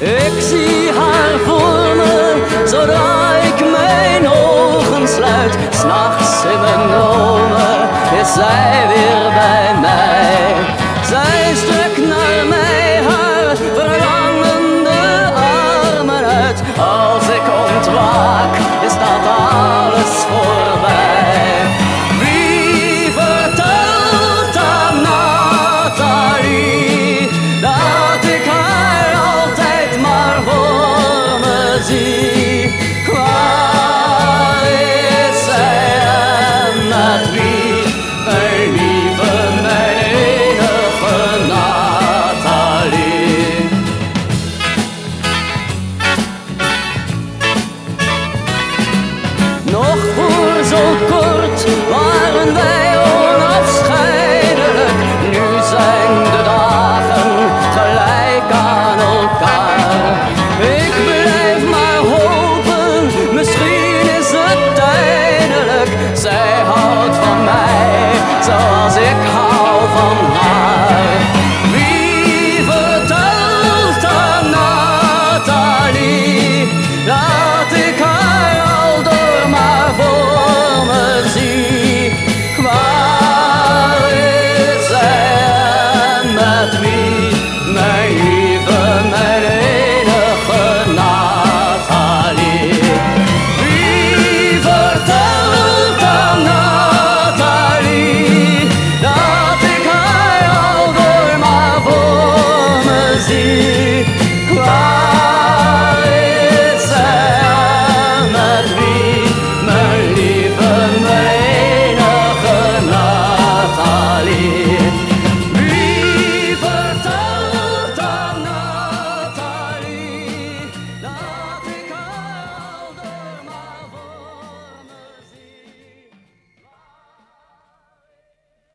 Ik zie haar voor me, zodra ik mijn ogen sluit. S'nachts in mijn dromen is zij weer bij.